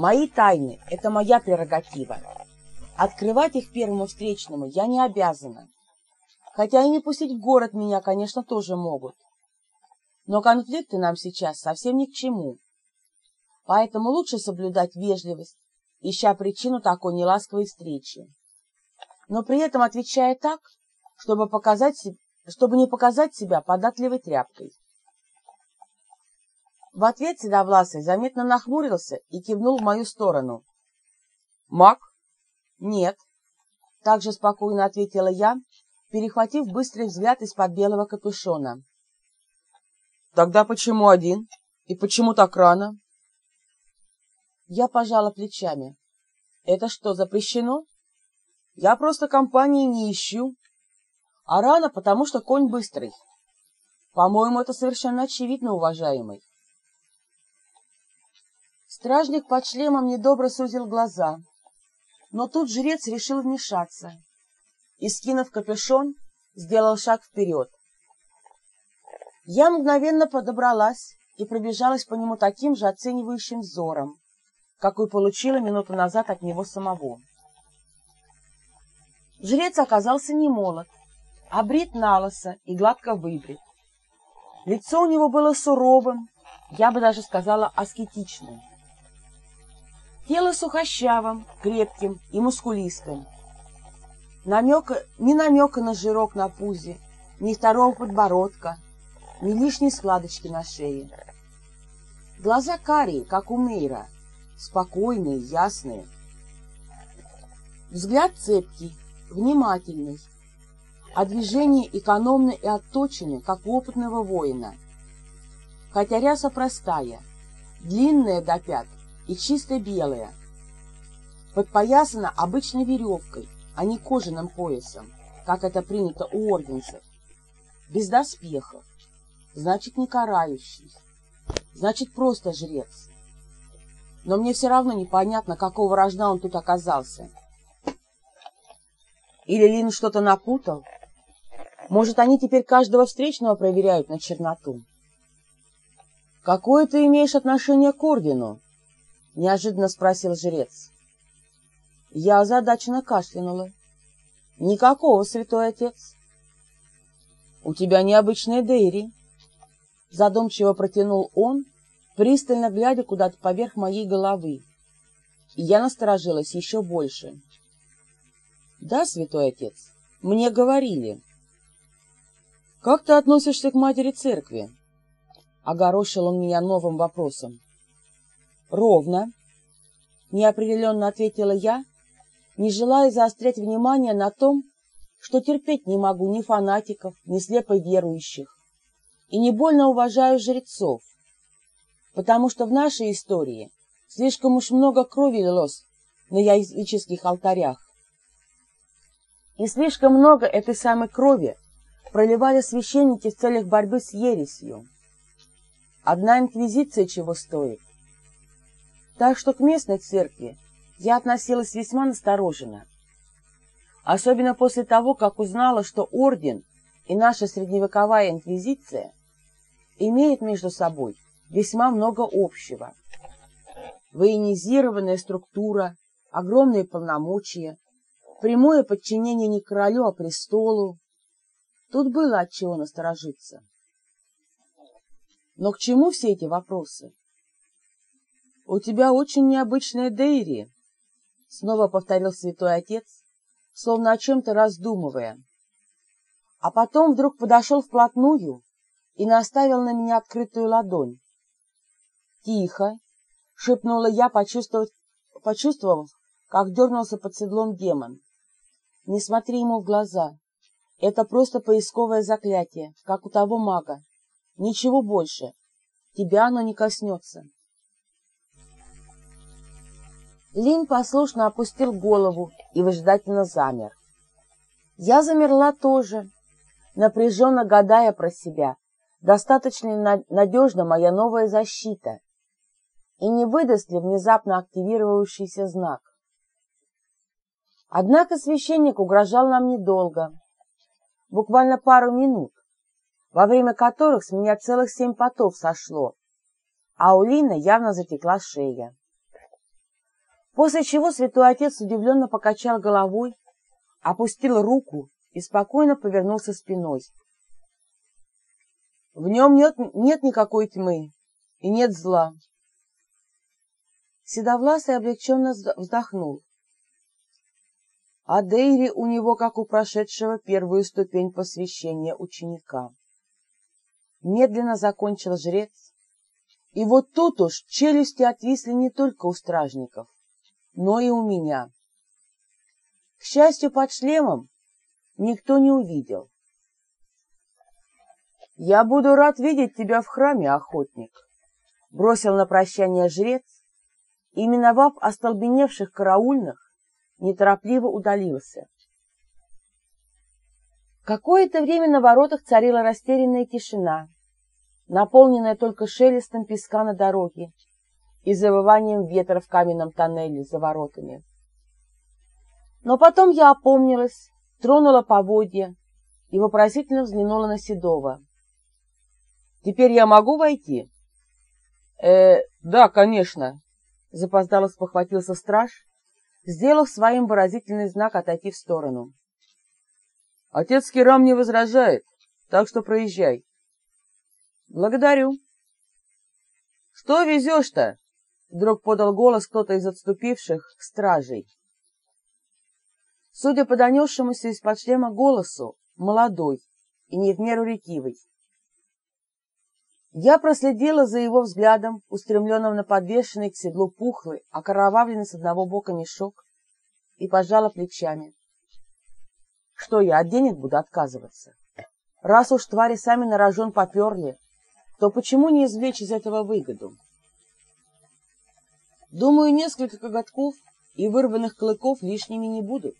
Мои тайны — это моя прерогатива. Открывать их первому встречному я не обязана. Хотя и не пустить в город меня, конечно, тоже могут. Но конфликты нам сейчас совсем ни к чему. Поэтому лучше соблюдать вежливость, ища причину такой неласковой встречи. Но при этом отвечая так, чтобы, показать, чтобы не показать себя податливой тряпкой. В ответ Седовласый заметно нахмурился и кивнул в мою сторону. «Маг?» «Нет», — также спокойно ответила я, перехватив быстрый взгляд из-под белого капюшона. «Тогда почему один? И почему так рано?» Я пожала плечами. «Это что, запрещено?» «Я просто компании не ищу. А рано, потому что конь быстрый. По-моему, это совершенно очевидно, уважаемый». Стражник под шлемом недобро сузил глаза, но тут жрец решил вмешаться и, скинув капюшон, сделал шаг вперед. Я мгновенно подобралась и пробежалась по нему таким же оценивающим взором, какой получила минуту назад от него самого. Жрец оказался не молод, а брит налысо и гладко выбрит. Лицо у него было суровым, я бы даже сказала аскетичным. Тело сухощавым, крепким и мускулистым. Намека, ни намека на жирок на пузе, ни второго подбородка, ни лишней складочки на шее. Глаза карие, как у Мейра, спокойные, ясные. Взгляд цепкий, внимательный, а движения экономны и отточены, как у опытного воина. Хотя ряса простая, длинная до пят и чисто белая, подпоясана обычной веревкой, а не кожаным поясом, как это принято у орденцев. Без доспехов, значит, не карающий, значит, просто жрец. Но мне все равно непонятно, какого рожна он тут оказался. Или Лин что-то напутал? Может, они теперь каждого встречного проверяют на черноту? «Какое ты имеешь отношение к ордену?» — неожиданно спросил жрец. Я озадаченно кашлянула. «Никакого, святой отец!» «У тебя необычная Дейри!» Задумчиво протянул он, пристально глядя куда-то поверх моей головы. Я насторожилась еще больше. «Да, святой отец, мне говорили». «Как ты относишься к матери церкви?» Огорошил он меня новым вопросом. «Ровно», — неопределенно ответила я, не желая заострять внимание на том, что терпеть не могу ни фанатиков, ни слепо верующих, и не больно уважаю жрецов, потому что в нашей истории слишком уж много крови лилось на языческих алтарях. И слишком много этой самой крови проливали священники в целях борьбы с ересью. Одна инквизиция чего стоит. Так что к местной церкви я относилась весьма настороженно. Особенно после того, как узнала, что орден и наша средневековая инквизиция имеют между собой весьма много общего. Военизированная структура, огромные полномочия, прямое подчинение не королю, а престолу. Тут было от чего насторожиться. Но к чему все эти вопросы? «У тебя очень необычная Дейри», снова повторил святой отец, словно о чем-то раздумывая. А потом вдруг подошел вплотную и наставил на меня открытую ладонь. «Тихо!» — шепнула я, почувствовав, почувствовав, как дернулся под седлом демон. «Не смотри ему в глаза. Это просто поисковое заклятие, как у того мага. Ничего больше. Тебя оно не коснется». Лин послушно опустил голову и выжидательно замер. Я замерла тоже, напряженно гадая про себя, достаточно надежна моя новая защита и не выдаст ли внезапно активировавшийся знак. Однако священник угрожал нам недолго, буквально пару минут, во время которых с меня целых семь потов сошло, а у Лины явно затекла шея. После чего святой отец удивленно покачал головой, опустил руку и спокойно повернулся спиной. В нем нет, нет никакой тьмы и нет зла. Седовласый облегченно вздохнул. А Дейри у него, как у прошедшего первую ступень посвящения ученика. Медленно закончил жрец, и вот тут уж челюсти отвисли не только у стражников, но и у меня. К счастью, под шлемом никто не увидел. «Я буду рад видеть тебя в храме, охотник», — бросил на прощание жрец, и, миновав остолбеневших караульных, неторопливо удалился. Какое-то время на воротах царила растерянная тишина, наполненная только шелестом песка на дороге и завыванием ветра в каменном тоннеле за воротами. Но потом я опомнилась, тронула поводья и вопросительно взглянула на Седова. «Теперь я могу войти?» «Э, да, конечно», — запоздало спохватился страж, сделав своим выразительный знак отойти в сторону. «Отец Керам не возражает, так что проезжай». «Благодарю». «Что везешь-то?» — вдруг подал голос кто-то из отступивших стражей. Судя по донесшемуся из-под шлема голосу, молодой и не в меру ретивый. Я проследила за его взглядом, устремленным на подвешенный к седлу пухлый, окоровавленный с одного бока мешок, и пожала плечами. Что я от денег буду отказываться? Раз уж твари сами на рожон поперли, то почему не извлечь из этого выгоду? Думаю, несколько коготков и вырванных клыков лишними не будут.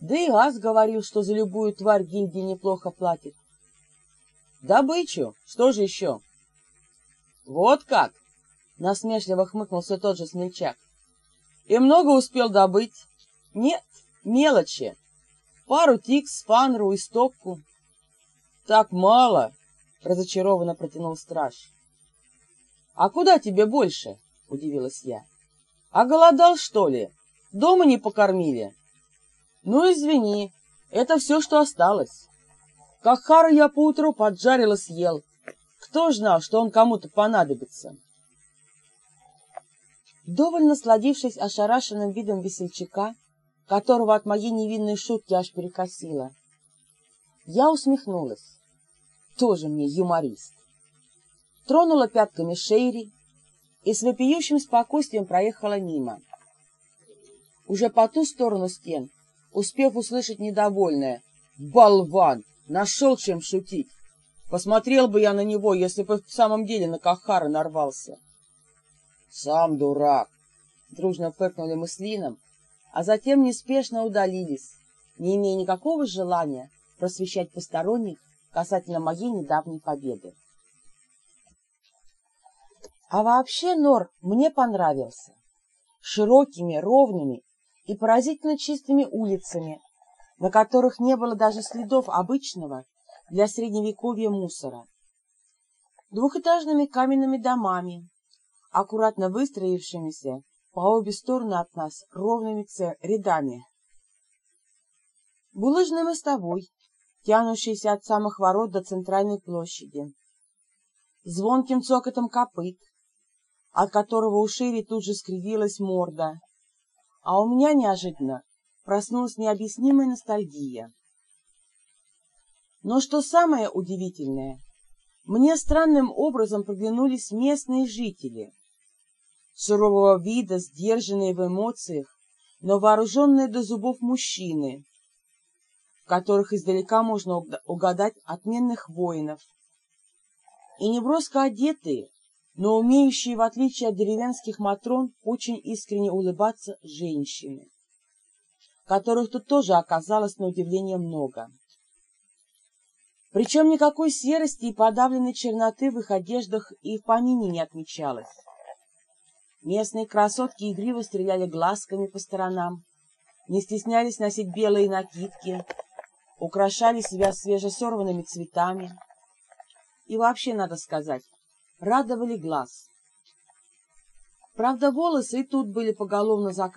Да и Ас говорил, что за любую тварь гильдия неплохо платит. Добычу, что же еще? Вот как? Насмешливо хмыкнул все тот же смельчак. И много успел добыть? Нет, мелочи. Пару тикс, фанру и стопку. Так мало, разочарованно протянул страж. А куда тебе больше? Удивилась я. А голодал, что ли? Дома не покормили? Ну, извини, это все, что осталось. Кахара я поутру поджарил и съел. Кто знал, что он кому-то понадобится? Довольно насладившись ошарашенным видом весельчака, которого от моей невинной шутки аж перекосило, я усмехнулась тоже мне юморист. Тронула пятками Шейри и с вопиющим спокойствием проехала мимо. Уже по ту сторону стен, успев услышать недовольное «Болван! Нашел чем шутить! Посмотрел бы я на него, если бы в самом деле на Кахара нарвался!» «Сам дурак!» — дружно фыркнули мы с Лином, а затем неспешно удалились, не имея никакого желания просвещать посторонних касательно моей недавней победы. А вообще Нор мне понравился. Широкими, ровными и поразительно чистыми улицами, на которых не было даже следов обычного для средневековья мусора. Двухэтажными каменными домами, аккуратно выстроившимися по обе стороны от нас ровными рядами. Булыжной мостовой, тянущийся от самых ворот до центральной площади. Звонким цокотом копыт, от которого у Шири тут же скривилась морда, а у меня неожиданно проснулась необъяснимая ностальгия. Но что самое удивительное, мне странным образом приглянулись местные жители. Сурового вида, сдержанные в эмоциях, но вооруженные до зубов мужчины, которых издалека можно угадать отменных воинов, и неброско одетые, но умеющие, в отличие от деревенских матрон, очень искренне улыбаться женщины, которых тут тоже оказалось на удивление много. Причем никакой серости и подавленной черноты в их одеждах и в помине не отмечалось. Местные красотки игриво стреляли глазками по сторонам, не стеснялись носить белые накидки, украшали себя свежесорванными цветами и вообще, надо сказать, радовали глаз. Правда, волосы и тут были поголовно закрыты